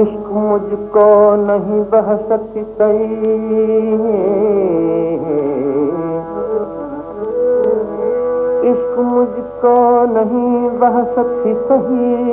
इश्क मुझको नहीं बह सकती इश्क मुझको नहीं बह सकती सही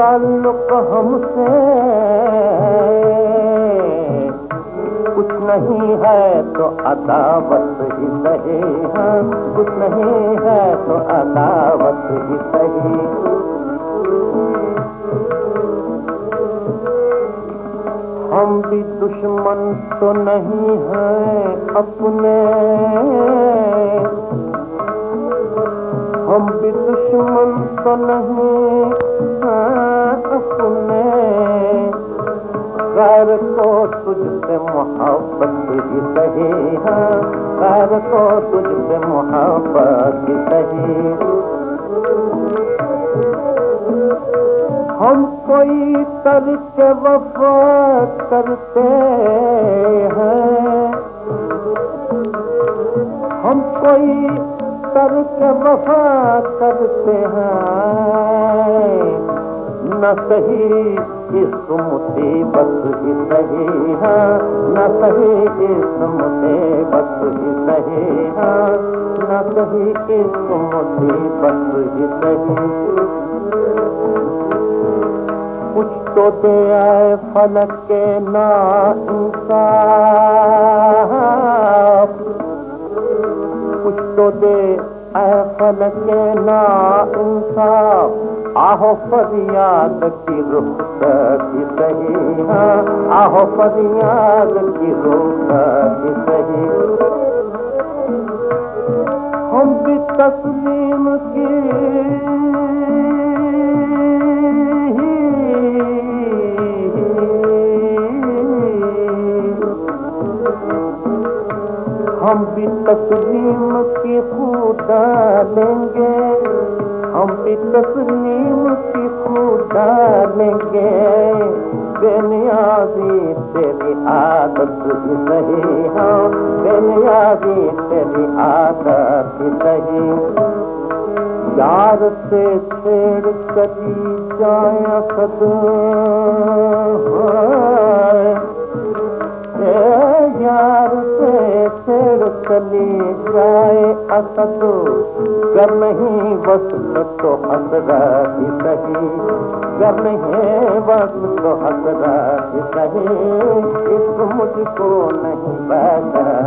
ताल्लुक हमसे कुछ नहीं है तो अदावत ही सही है कुछ नहीं है तो अदावत ही सही हम भी दुश्मन तो नहीं हैं अपने हम भी दुश्मन तो नहीं हैं सुने घर को तुझसे मोहब्बत ही सही है को तुझसे मोहब्बत ही सही हम कोई करके वफा करते हैं हम कोई करके वफा करते हैं न सही क़िस्मते बस ही सही न सही क़िस्मे न सही क़िस्मी सही तो दे आए फलक के आए फलक के ना यादि की की सही आहो की सही तस्लीम की भी तस्लीम खुदा पूटल पूट में आदत बि न आदत नही यारेर कॾहिं से फिर चली जाए असत जब नहीं बस तो हसरा ही सही जब नहीं बस तो हसरा ही सही इस मुझको नहीं बैठा